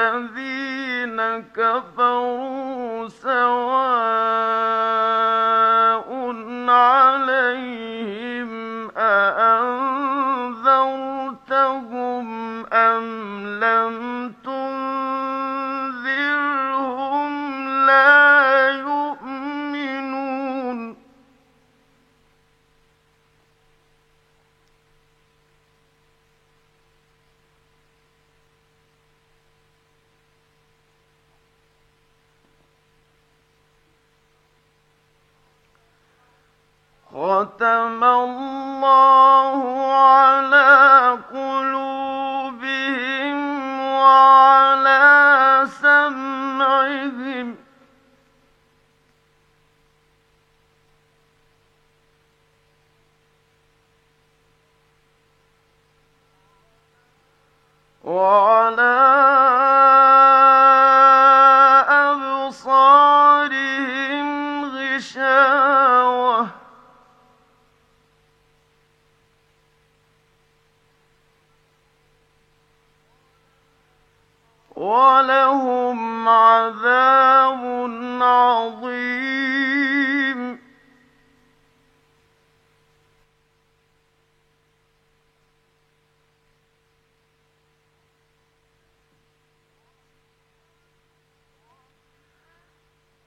الذين كفروا ختم الله ولهم عذاب عظيم.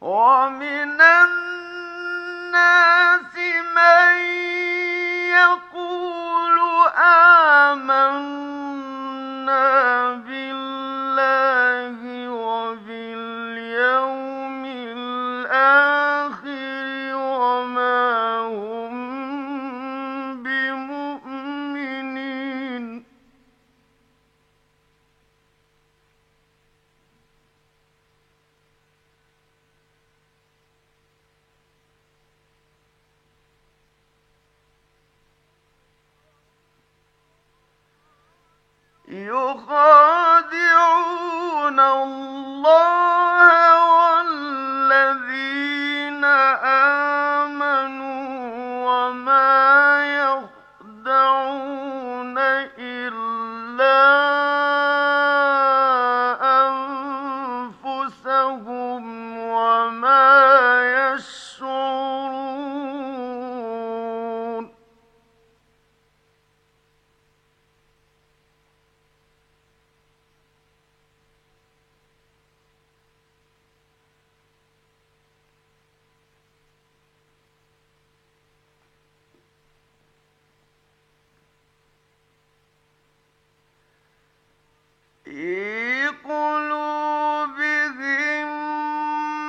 ومن الناس من يقول آمنا بالله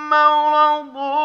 وإذا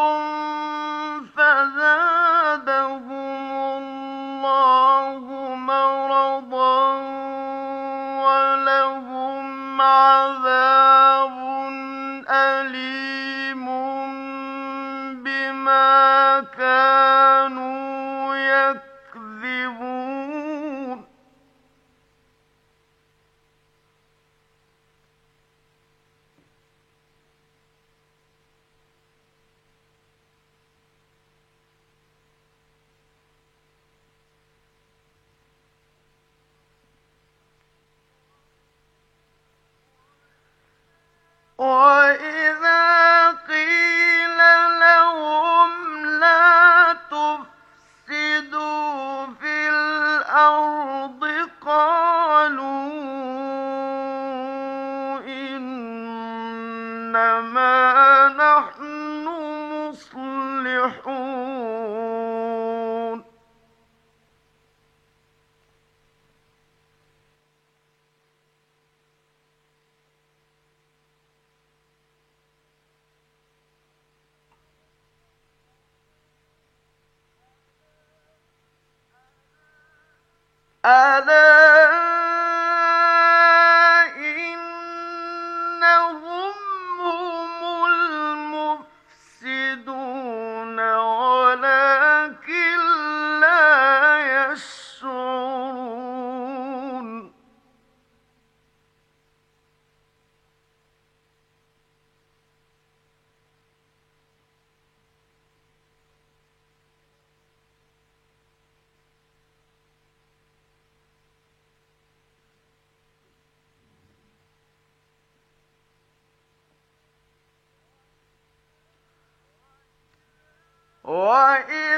إنما نحن مصلحون. ألا إلى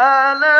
ألا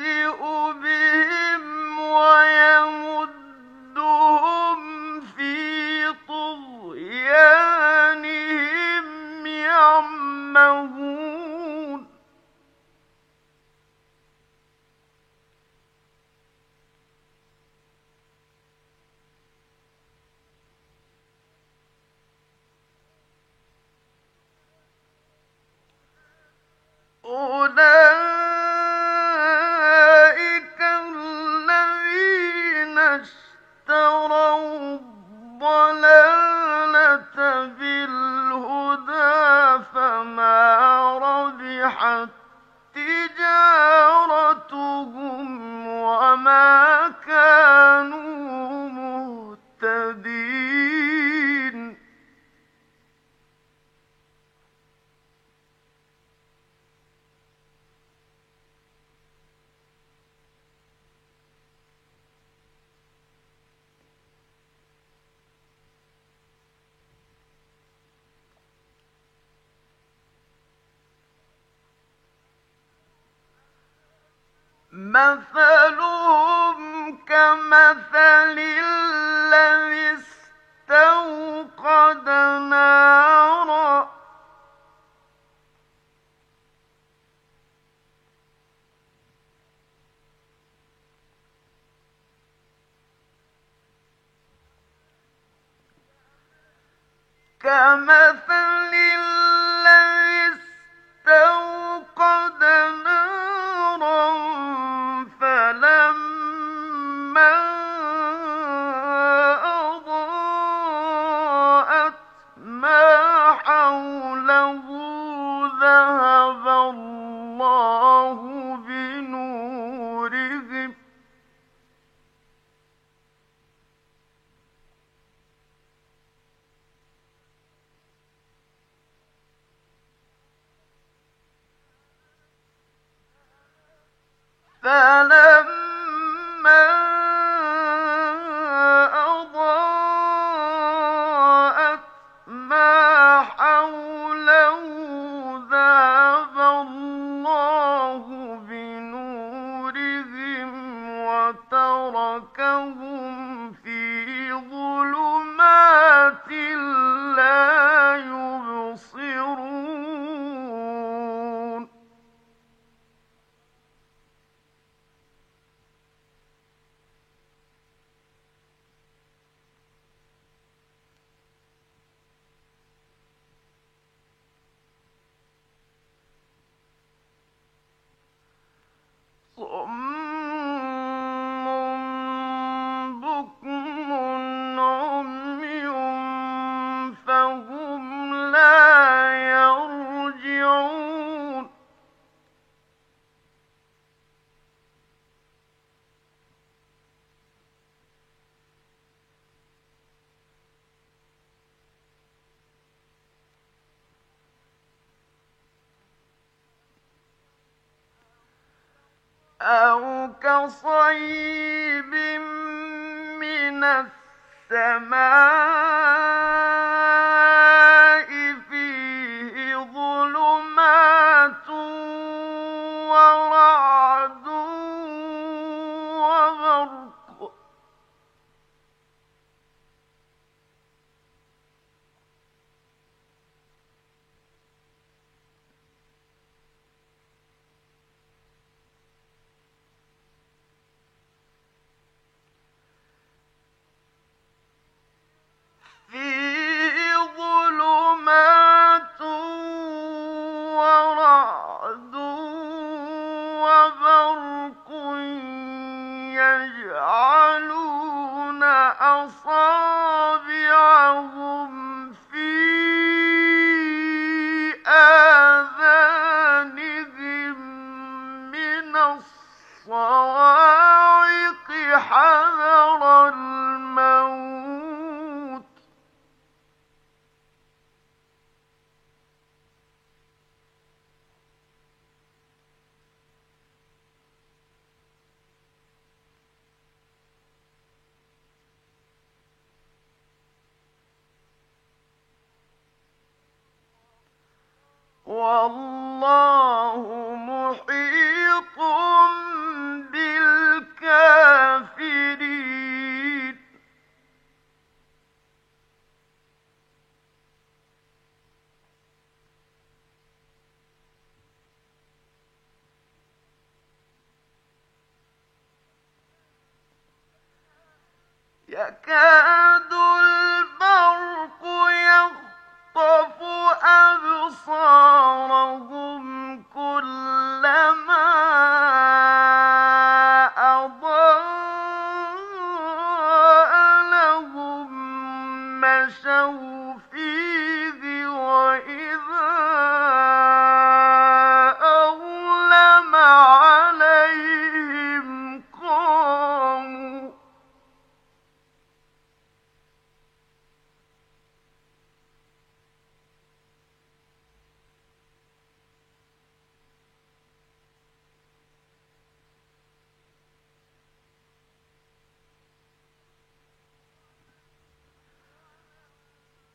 كمثل أَوْ كَصَيِّبٍ مِّنَ السَّمَاءِ يَكَادُ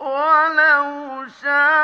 وَلَوْ شَاءَ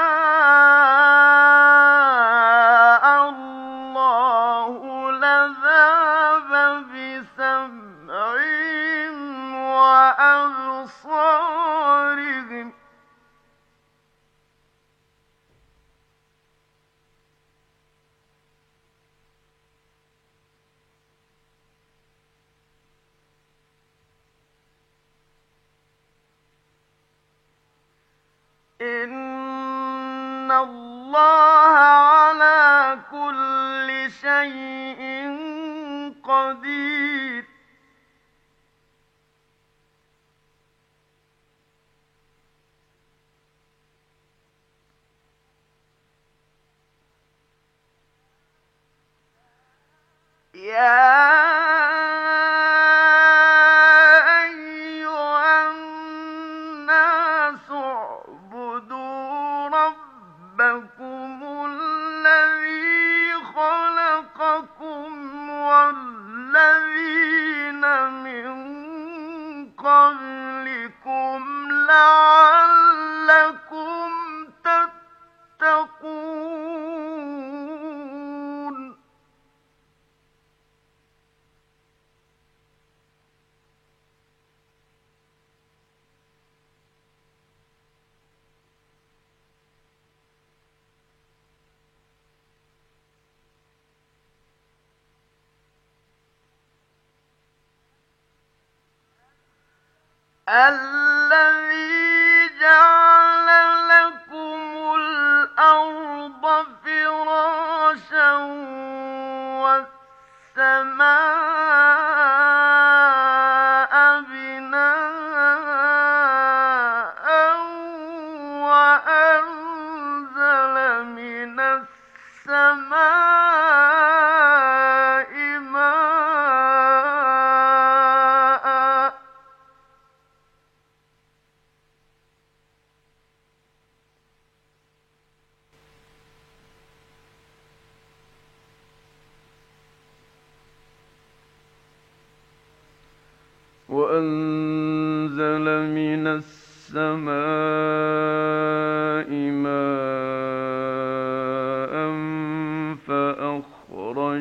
يَا وأنزل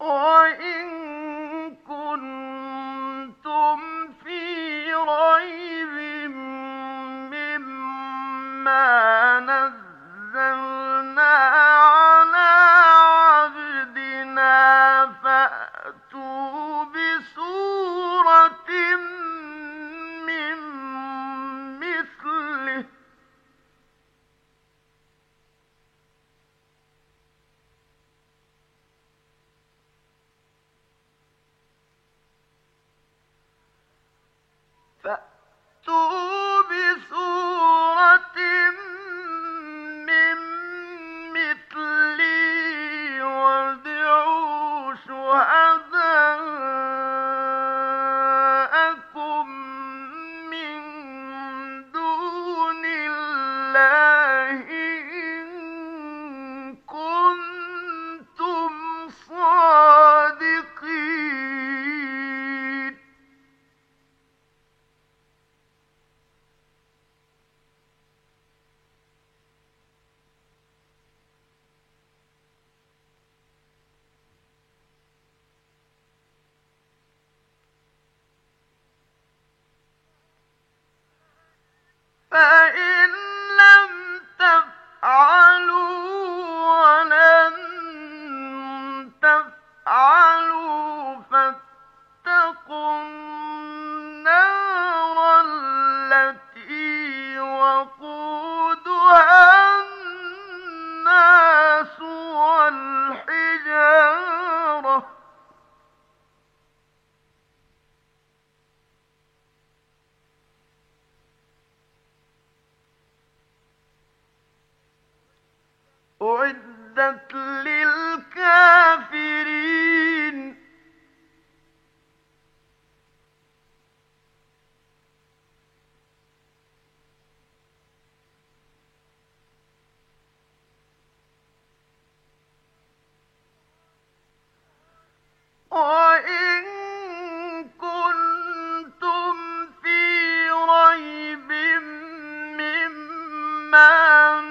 وإن فأتوا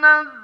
نزلنا